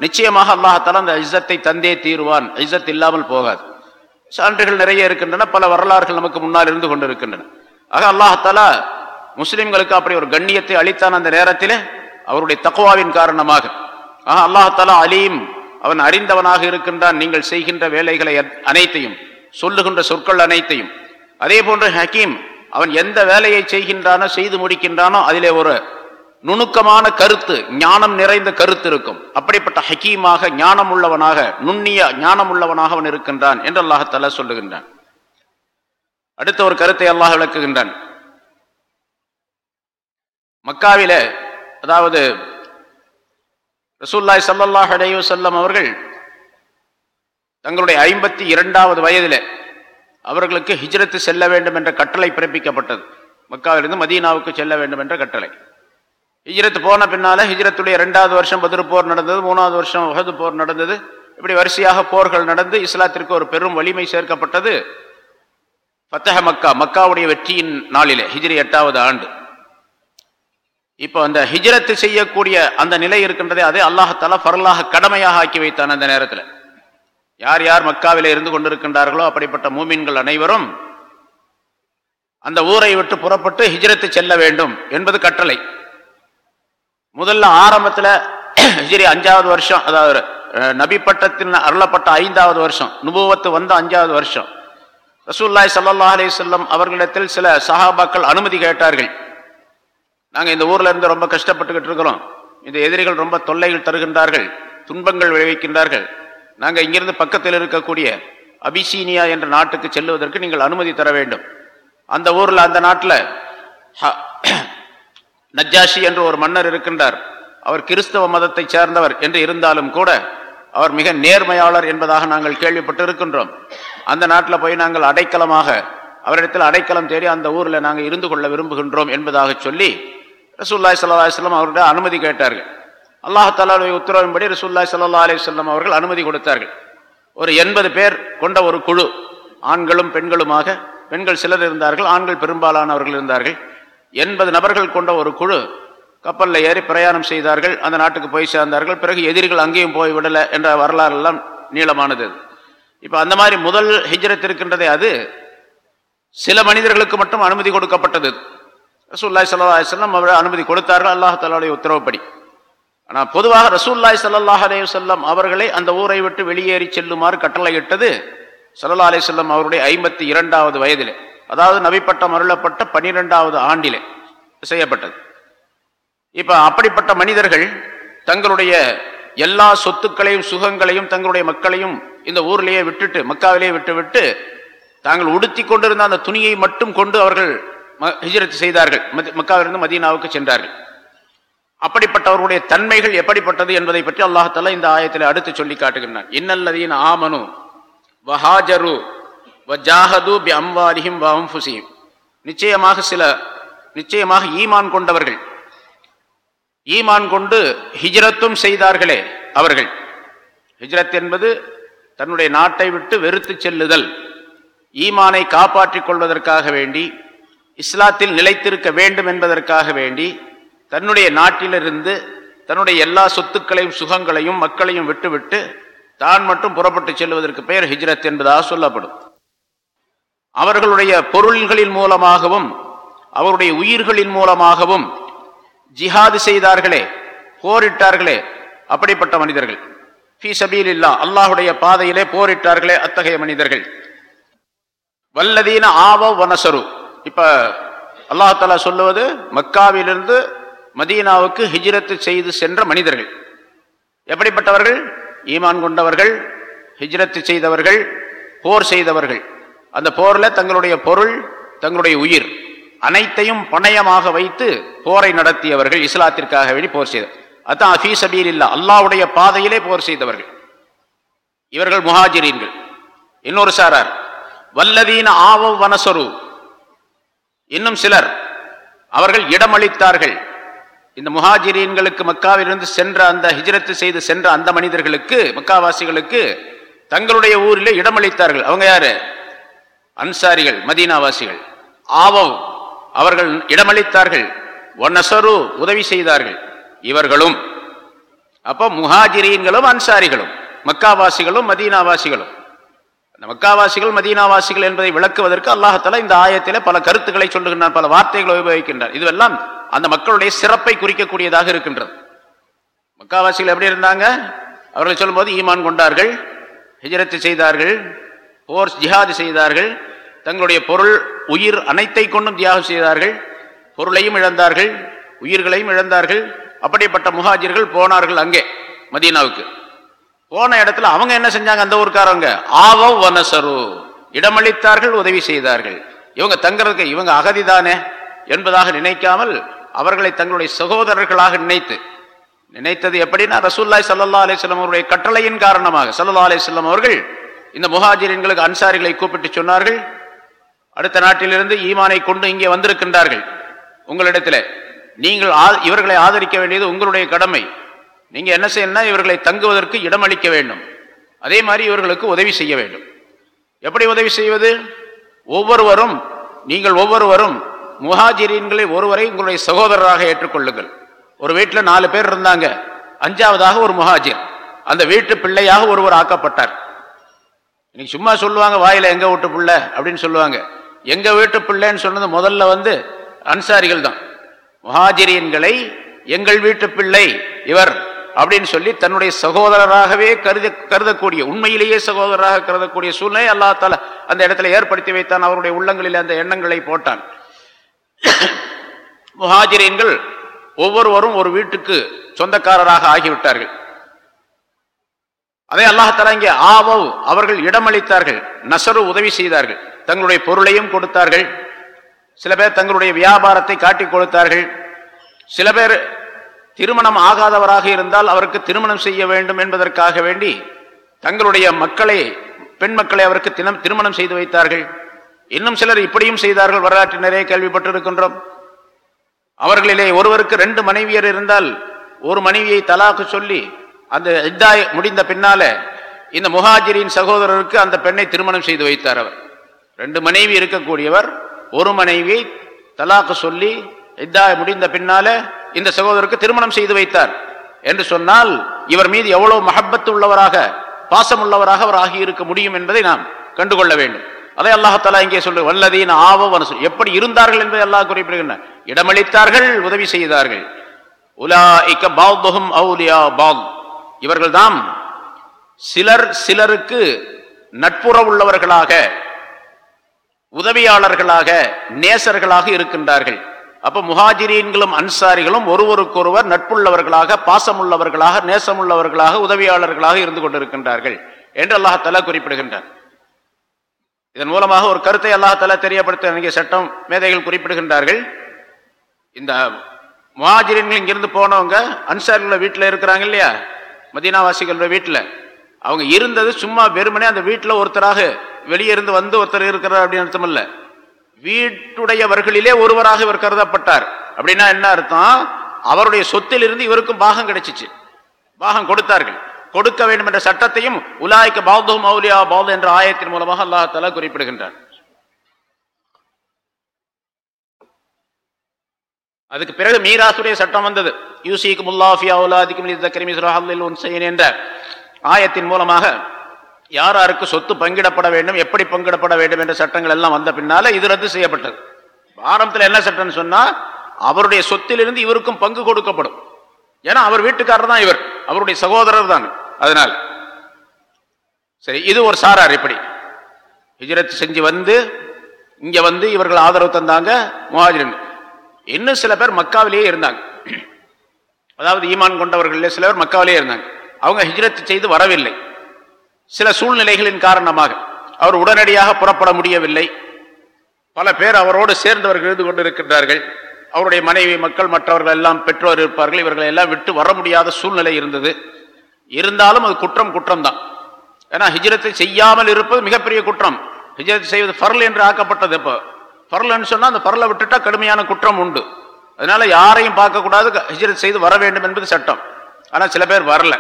நிச்சயமாக அல்லாஹால அந்த இஸ்ஸத்தை தந்தே தீருவான். இஸ்ஸத் இல்லாமல் போகாது. சான்றுகள் நிறைய இருக்கின்றன பல வரலாறுகள் நமக்கு முன்னால் இருந்து கொண்டிருக்கின்றன. ஆக அல்லாஹாலா முஸ்லிம்களுக்கு அப்படி ஒரு கண்ணியத்தை அளித்தான் அந்த நேரத்தில் அவருடைய தக்குவாவின் காரணமாக. ஆக அல்லாஹாலா அலீம் அவன் அறிந்தவனாக இருக்கின்றான். நீங்கள் செய்கின்ற வேலைகளை அனைத்தையும் சொல்லுகின்ற சொற்கள் அனைத்தையும் அதே போன்று ஹக்கீம் அவன் எந்த வேலையை செய்கின்றானோ செய்து முடிக்கின்றானோ அதிலே ஒரு நுணுக்கமான கருத்து ஞானம் நிறைந்த கருத்து இருக்கும். அப்படிப்பட்ட ஹக்கீமாக ஞானம் உள்ளவனாக நுண்ணிய ஞானம் உள்ளவனாக அவன் இருக்கின்றான் என்று அல்லாஹால சொல்லுகின்றான். அடுத்த ஒரு கருத்தை அல்லாஹ் விளக்குகின்றான். மக்காவில அதாவது ரசூல்லாய் சல்லாஹ் அலையு செல்லம் அவர்கள் தங்களுடைய ஐம்பத்தி இரண்டாவது வயதில் அவர்களுக்கு ஹிஜ்ரத்து செல்ல வேண்டும் என்ற கட்டளை பிறப்பிக்கப்பட்டது. மக்காவிலிருந்து மதீனாவுக்கு செல்ல வேண்டும் என்ற கட்டளை. ஹிஜ்ரத் போன பின்னால் ஹிஜ்ரத்துடைய ரெண்டாவது வருஷம் பதிரு போர் நடந்தது மூணாவது வருஷம் உகது போர் நடந்தது. இப்படி வரிசையாக போர்கள் நடந்து இஸ்லாத்திற்கு ஒரு பெரும் வலிமை சேர்க்கப்பட்டது. பத்தக மக்கா மக்காவுடைய வெற்றியின் நாளிலே ஹிஜ்ரி எட்டாவது ஆண்டு. இப்போ அந்த ஹிஜ்ரத்து செய்யக்கூடிய அந்த நிலை இருக்கின்றதே அதே அல்லாஹால பரலாக கடமையாக ஆக்கி வைத்தான் அந்த நேரத்தில். யார் யார் மக்காவிலே இருந்து கொண்டிருக்கின்றார்களோ அப்படிப்பட்ட மூமின்கள் அனைவரும் அந்த ஊரை விட்டு புறப்பட்டு ஹிஜ்ரத்து செல்ல வேண்டும் என்பது கட்டளை. முதல்ல ஆரம்பத்தில் ஹிஜ்ரி அஞ்சாவது வருஷம் அதாவது நபி பட்டத்தின் அருளப்பட்ட ஐந்தாவது வருஷம் நுபுவத்து வந்த அஞ்சாவது வருஷம். ரசூல்லாய் சல்லா அலி சொல்லம் அவர்களிடத்தில் சில சஹாபாக்கள் அனுமதி கேட்டார்கள். நாங்கள் இந்த ஊரில் இருந்து ரொம்ப கஷ்டப்பட்டுக்கிட்டு இருக்கிறோம். இந்த எதிரிகள் ரொம்ப தொல்லைகள் தருகின்றார்கள் துன்பங்கள் விளைவிக்கின்றார்கள். நாங்கள் இங்கிருந்து பக்கத்தில் இருக்கக்கூடிய அபிசீனியா என்ற நாட்டுக்கு செல்லுவதற்கு நீங்கள் அனுமதி தர வேண்டும். அந்த ஊரில் அந்த நாட்டில் நஜாஷி என்று ஒரு மன்னர் இருக்கின்றார். அவர் கிறிஸ்தவ மதத்தை சேர்ந்தவர் என்று இருந்தாலும் கூட அவர் மிக நேர்மையாளர் என்பதாக நாங்கள் கேள்விப்பட்டு இருக்கின்றோம் அந்த நாட்டில் போய் நாங்கள் அடைக்கலமாக அவரிடத்தில் அடைக்கலம் தேடி அந்த ஊரில் நாங்கள் இருந்து கொள்ள விரும்புகின்றோம் என்பதாக சொல்லி ரசூல்லாய் சல்லாஹ் அவருடைய அனுமதி கேட்டார்கள். அல்லாஹாலுடைய உத்தரவின்படி ரசூல்லாய் சல்லா அலி சொல்லம் அவர்கள் அனுமதி கொடுத்தார்கள். ஒரு எண்பது பேர் கொண்ட ஒரு குழு ஆண்களும் பெண்களுமாக பெண்கள் சிலர் இருந்தார்கள் ஆண்கள் பெரும்பாலானவர்கள் இருந்தார்கள். எண்பது நபர்கள் கொண்ட ஒரு குழு கப்பலில் ஏறி பிரயாணம் செய்தார்கள் அந்த நாட்டுக்கு போய் சேர்ந்தார்கள். பிறகு எதிரிகள் அங்கேயும் போய் விடலை என்ற வரலாறு எல்லாம் நீளமானது. இப்போ அந்த மாதிரி முதல் ஹிஜ்ரத் இருக்கின்றதே அது. சில மனிதர்களுக்கு மட்டும் அனுமதி கொடுக்கப்பட்டது. ரசூல்லாய் சல்லா அலிஸ்லாம் அவர் அனுமதி கொடுத்தார்கள் அல்லாஹாலுடைய உத்தரவுப்படி. ஆனால் பொதுவாக ரசூல்லாய் சல்லாஹ் அலே அவர்களை அந்த ஊரை விட்டு வெளியேறி செல்லுமாறு கட்டளையிட்டது சல்லா அலே சொல்லம் அவருடைய ஐம்பத்தி இரண்டாவது வயதிலே. அதாவது நபிப்பட்டம் அருளப்பட்ட பனிரெண்டாவது ஆண்டிலே செய்யப்பட்டது. இப்போ அப்படிப்பட்ட மனிதர்கள் தங்களுடைய எல்லா சொத்துக்களையும் சுகங்களையும் தங்களுடைய மக்களையும் இந்த ஊர்லேயே விட்டுட்டு மக்காவிலேயே விட்டுவிட்டு தாங்கள் உடுத்தி கொண்டிருந்த அந்த துணியை மட்டும் கொண்டு அவர்கள் ஹிஜரத்து செய்தார்கள். மக்காவிலிருந்து மதீனாவுக்கு சென்றார்கள். அப்படிப்பட்டவர்களுடைய தன்மைகள் எப்படிப்பட்டது என்பதை பற்றி அல்லாஹால இந்த ஆயத்தில் அடுத்து சொல்லி காட்டுகின்றான். இன்னல்லதீன் ஆமனு வஹாஜரு வஜாஹது பி அம்வாலிஹிம் வம்ஃபுசியும் நிச்சயமாக சில நிச்சயமாக ஈமான் கொண்டவர்கள் ஈமான் கொண்டு ஹிஜ்ரத்தும் செய்தார்களே அவர்கள். ஹிஜ்ரத் என்பது தன்னுடைய நாட்டை விட்டு வெறுத்து செல்லுதல். ஈமானை காப்பாற்றிக் கொள்வதற்காக வேண்டி இஸ்லாத்தில் நிலைத்திருக்க வேண்டும் என்பதற்காக வேண்டி தன்னுடைய நாட்டிலிருந்து தன்னுடைய எல்லா சொத்துக்களையும் சுகங்களையும் மக்களையும் விட்டுவிட்டு தான் மட்டும் புறப்பட்டு செல்வதற்கு பெயர் ஹிஜ்ரத் என்பதாக சொல்லப்படும். அவர்களுடைய பொருள்களின் மூலமாகவும் அவருடைய உயிர்களின் மூலமாகவும் ஜிஹாது செய்தார்களே போரிட்டார்களே அப்படிப்பட்ட மனிதர்கள். ஃபி சபீல் இல்லா அல்லாஹுடைய பாதையிலே போரிட்டார்களே அத்தகைய மனிதர்கள். வல்லதீன ஆவ வனசரு இப்ப அல்லாஹாலா சொல்லுவது மக்காவிலிருந்து மதீனாவுக்கு ஹிஜ்ரத்து செய்து சென்ற மனிதர்கள். எப்படிப்பட்டவர்கள்? ஈமான் கொண்டவர்கள் ஹிஜ்ரத்து செய்தவர்கள் போர் செய்தவர்கள். அந்த போர்ல தங்களுடைய பொருள் தங்களுடைய உயிர் அனைத்தையும் பணயமாக வைத்து போரை நடத்தியவர்கள் இஸ்லாத்திற்காக வேண்டி போர் செய்தவர் அதான் அஃபீஸ் அபீர் இல்லா அல்லாவுடைய பாதையிலே போர் செய்தவர்கள். இவர்கள் முஹாஜிரீன்கள். இன்னொரு சாரார் வல்லதீன ஆவ வனசொரு இன்னும் சிலர் அவர்கள் இடமளித்தார்கள். இந்த முஹாஜிரீன்களுக்கு மக்காவிலிருந்து சென்ற அந்த ஹிஜ்ரத்து செய்து சென்ற அந்த மனிதர்களுக்கு மக்காவாசிகளுக்கு தங்களுடைய ஊரிலே இடமளித்தார்கள். அவங்க யாரு? அன்சாரிகள் மதீனாவாசிகள். ஆவவ் அவர்கள் இடமளித்தார்கள். ஒன்னசரு உதவி செய்தார்கள். இவர்களும். அப்போ முஹாஜிரீன்களும் அன்சாரிகளும் மக்காவாசிகளும் மதீனாவாசிகளும். அந்த மக்காவாசிகள் மதீனாவாசிகள் என்பதை விளக்குவதற்கு அல்லாஹத்தலா இந்த ஆயத்தில் பல கருத்துக்களை சொல்லுகின்றார் பல வார்த்தைகளை உபயோகிக்கின்றார் இதுவெல்லாம் அந்த மக்களுடைய சிறப்பை குறிக்கக்கூடியதாக இருக்கின்றது. மக்காவாசிகள் எப்படி இருந்தாங்க? அவர்கள் சொல்லும்போது ஈமான் கொண்டார்கள் ஹிஜரத்து செய்தார்கள் போர் ஜிஹாது செய்தார்கள் தங்களுடைய பொருள் உயிர் அனைத்தை கொண்டும் தியாகம் செய்தார்கள் பொருளையும் இழந்தார்கள் உயிர்களையும் இழந்தார்கள் அப்படிப்பட்ட முஹாஜிர்கள் போனார்கள் அங்கே மதீனாவுக்கு. போன இடத்துல அவங்க என்ன செஞ்சாங்க அந்த ஊருக்காரவங்க? ஆவவ் வனசரு இடமளித்தார்கள் உதவி செய்தார்கள். இவங்க தங்குறதுக்கு இவங்க அகதிதானே என்பதாக நினைக்காமல் அவர்களை தங்களுடைய சகோதரர்களாக நினைத்து நினைத்தது எப்படின்னா ரசூல்லாய் சல்லா அலிஸ்லாம் அவருடைய கட்டளையின் காரணமாக சல்லா அலிஸ்லாம் அவர்கள் இந்த முஹாஜிரின்களுக்கு அன்சாரிகளை கூப்பிட்டு சொன்னார்கள். அடுத்த நாட்டிலிருந்து ஈமானை கொண்டு இங்கே வந்திருக்கின்றார்கள். உங்களிடத்தில் நீங்கள் இவர்களை ஆதரிக்க வேண்டியது உங்களுடைய கடமை. நீங்கள் என்ன செய்யணும்னா இவர்களை தங்குவதற்கு இடமளிக்க வேண்டும். அதே மாதிரி இவர்களுக்கு உதவி செய்ய வேண்டும். எப்படி உதவி செய்வது? ஒவ்வொருவரும் நீங்கள் ஒவ்வொருவரும் முஹாஜிரீன்களை ஒருவரை உங்களுடைய சகோதரராக ஏற்றுக்கொள்ளுங்கள். ஒரு வீட்டில் நாலு பேர் இருந்தாங்க. அஞ்சாவதாக ஒரு முஹாஜிர். அந்த வீட்டு பிள்ளையாக ஒருவர் ஆக்கப்பட்டார். இன்னைக்கு சும்மா சொல்லுவாங்க வாயில எங்க வீட்டு பிள்ளை? அப்படின்னு சொல்லுவாங்க. எங்க வீட்டு பிள்ளைன்னு சொன்னது முதல்ல வந்து அன்சாரிகள் தான். முஹாஜிரியன்களை எங்கள் வீட்டு பிள்ளை இவர் அப்படின்னு சொல்லி தன்னுடைய சகோதரராகவே கருத கருதக்கூடிய உண்மையிலேயே சகோதரராக கருதக்கூடிய சூழ்நிலை அல்லா தால அந்த இடத்துல ஏற்படுத்தி வைத்தான். அவருடைய உள்ளங்களில் அந்த எண்ணங்களை போட்டான். [COUGHS] முஹாஜிரியன்கள் ஒவ்வொருவரும் ஒரு வீட்டுக்கு சொந்தக்காரராக ஆகிவிட்டார்கள். அதே அல்லாஹால இங்கே ஆவவ் அவர்கள் இடமளித்தார்கள் நசரு உதவி செய்தார்கள் தங்களுடைய பொருளையும் கொடுத்தார்கள் சில பேர் தங்களுடைய வியாபாரத்தை காட்டி கொடுத்தார்கள் சில பேர் திருமணம் ஆகாதவராக இருந்தால் அவருக்கு திருமணம் செய்ய வேண்டும் என்பதற்காக வேண்டி தங்களுடைய மக்களை பெண் மக்களை அவருக்கு தினம் திருமணம் செய்து வைத்தார்கள். இன்னும் சிலர் இப்படியும் செய்தார்கள் வரலாற்று நிறைய கேள்விப்பட்டிருக்கின்றோம். அவர்களிலே ஒருவருக்கு ரெண்டு மனைவியர் இருந்தால் ஒரு மனைவியை தலாக்கு சொல்லி அந்த இத்தாய் முடிந்த பின்னால இந்த முஹாஜிரின் சகோதரருக்கு அந்த பெண்ணை திருமணம் செய்து வைத்தார் அவர். ரெண்டு மனைவி இருக்கக்கூடியவர் ஒரு மனைவியை தலாக்கு சொல்லி இத்தாய் முடிந்த பின்னால இந்த சகோதரருக்கு திருமணம் செய்து வைத்தார் என்று சொன்னால் இவர் மீது எவ்வளவு மஹப்பத்து உள்ளவராக பாசம் உள்ளவராக அவர் ஆகியிருக்க முடியும் என்பதை நாம் கண்டுகொள்ள வேண்டும். அதை அல்லாஹாலா இங்கே சொல்லு வல்லதீன் ஆவன எப்படி இருந்தார்கள் என்பதை அல்லாஹ் குறிப்பிடுகின்றன. இடமளித்தார்கள் உதவி செய்தார்கள். உலா இக்க பாவ்துஹும் அவுலியா பாவ் இவர்கள்தாம் சிலர் சிலருக்கு நட்புறவுள்ளவர்களாக உதவியாளர்களாக நேசர்களாக இருக்கின்றார்கள். அப்போ முஹாஜிரீன்களும் அன்சாரிகளும் ஒருவருக்கொருவர் நட்புள்ளவர்களாக பாசமுள்ளவர்களாக நேசமுள்ளவர்களாக உதவியாளர்களாக இருந்து கொண்டிருக்கின்றார்கள் என்று அல்லாஹால குறிப்பிடுகின்றார் இதன் மூலமாக ஒரு கருத்தை அல்லாஹால தெரியப்படுத்த சட்டம் மேதைகள் குறிப்பிடுகின்றார்கள். இந்த முஹாஜிரீன்கள் இங்கிருந்து போனவங்க அன்சாரிகள வீட்டில் இருக்கிறாங்க இல்லையா? மதீனாவாசிகளோட வீட்டில். அவங்க இருந்தது சும்மா வெறுமனே அந்த வீட்டில் ஒருத்தராக வெளியே இருந்து வந்து ஒருத்தர் இருக்கிறார் அப்படின்னு அர்த்தம் இல்லை. வீட்டுடையவர்களிலே ஒருவராக இவர் கருதப்பட்டார். அப்படின்னா என்ன அர்த்தம்? அவருடைய சொத்தில் இருந்து இவருக்கும் பாகம் கிடைச்சிச்சு. பாகம் கொடுத்தார்கள். கொடுக்க வேண்டும் என்ற சட்டத்தையும் உலாய்க்கு பௌத்தம் மௌலியா பௌத்த என்ற ஆயத்தின் மூலமாக அல்லாஹால குறிப்பிடுகின்றார் அதுக்கு பிறகு மீராசுடைய சட்டம் வந்தது. யூசிக்கு முல்லாஃபியா உலாதிக்கும் என்ற ஆயத்தின் மூலமாக யார் யாருக்கு சொத்து பங்கிடப்பட வேண்டும் எப்படி பங்கிடப்பட வேண்டும் என்ற சட்டங்கள் எல்லாம் வந்த பின்னால இது ரத்து செய்யப்பட்டது. ஆரம்பத்தில் என்ன சட்டம்னு சொன்னா அவருடைய சொத்திலிருந்து இவருக்கும் பங்கு கொடுக்கப்படும். ஏன்னா அவர் வீட்டுக்காரர் தான் இவர். அவருடைய சகோதரர் தான் அதனால் சரி இது ஒரு சாரார் இப்படி. ஹிஜரத் செஞ்சு வந்து இங்கே வந்து இவர்கள் ஆதரவு தந்தாங்க முஹாஜிரின். இன்னும் சில பேர் மக்காவிலேயே இருந்தாங்க. அதாவது ஈமான் கொண்டவர்கள் சில பேர் மக்காவிலேயே இருந்தாங்க. அவங்க ஹிஜ்ரத் செய்து வரவில்லை. சில சூழ்நிலைகளின் காரணமாக அவர் உடனடியாக புறப்பட முடியவில்லை. பல பேர் அவரோடு சேர்ந்தவர்கள் இருந்து கொண்டிருக்கின்றார்கள். அவருடைய மனைவி மக்கள் மற்றவர்கள் எல்லாம் பெற்றோர் இருப்பார்கள். இவர்களை எல்லாம் விட்டு வர முடியாத சூழ்நிலை இருந்தது. இருந்தாலும் அது குற்றம் குற்றம் தான் ஏன்னா ஹிஜ்ரத்தை செய்யாமல் இருப்பது மிகப்பெரிய குற்றம். ஹிஜ்ரத் செய்வது ஃபர்ல் என்று ஆக்கப்பட்டது இப்போ ஃபர்லன்னு சொன்னால் அந்த ஃபர்லை விட்டுட்டா கடுமையான குற்றம் உண்டு. அதனால யாரையும் பார்க்கக்கூடாது ஹிஜ்ரத் செய்து வர வேண்டும் என்பது சட்டம். ஆனால் சில பேர் வரல.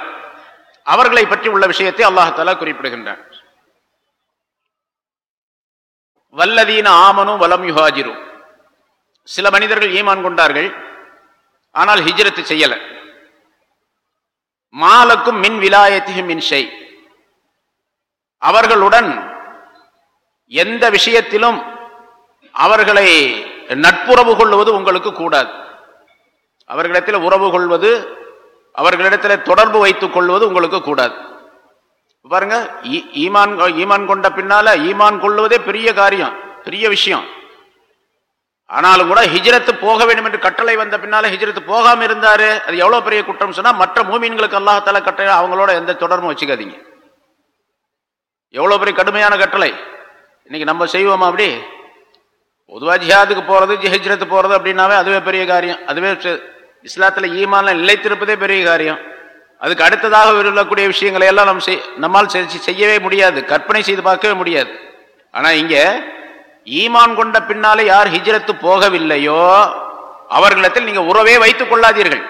அவர்களை பற்றி உள்ள விஷயத்தை அல்லாஹாலா குறிப்பிடுகின்றான். வல்லதீன ஆமனும் வலம் யுகாஜிரும் சில மனிதர்கள் ஈமான் கொண்டார்கள் ஆனால் ஹிஜ்ரத்து செய்யலை. மாலக்கும் மின் விலாயத்திகும் மின்ஷை அவர்களுடன் எந்த விஷயத்திலும் அவர்களை நட்புறவு கொள்வது உங்களுக்கு கூடாது. அவர்களிடத்தில் உறவு கொள்வது அவர்களிடத்தில் தொடர்பு வைத்துக் கொள்வது உங்களுக்கு கூடாது. பாருங்க ஈமான் ஈமான் கொண்ட பின்னால ஈமான் கொள்வதே பெரிய காரியம் பெரிய விஷயம். ஆனாலும் கூட ஹிஜ்ரத்து போக வேண்டும் என்று கட்டளை வந்த பின்னால ஹிஜ்ரத்து போகாம இருந்தாரு. அது எவ்வளவு பெரிய குற்றம் சொன்னா மற்ற மூமீன்களுக்கு அல்லாஹால கட்டளை அவங்களோட எந்த தொடர்பும் வச்சுக்காதீங்க. எவ்வளவு பெரிய கடுமையான கட்டளை. இன்னைக்கு நம்ம செய்வோமா அப்படி? பொதுவாக ஜிஹாதுக்கு போகிறது ஹிஜ்ரத்து போகிறது அப்படின்னாவே அதுவே பெரிய காரியம். அதுவே இஸ்லாத்தில் ஈமான நிலைத்திருப்பதே பெரிய காரியம். அதுக்கு அடுத்ததாக விரும்பக்கூடிய விஷயங்களை எல்லாம் நம்ம செய் நம்மால் செய்யவே முடியாது. கற்பனை செய்து பார்க்கவே முடியாது. ஆனால் இங்கே ஈமான் கொண்ட பின்னாலே யார் ஹிஜ்ரத்து போகவில்லையோ அவர்களிடத்தில் நீங்கள் உறவே வைத்துக் கொள்ளாதீர்கள்.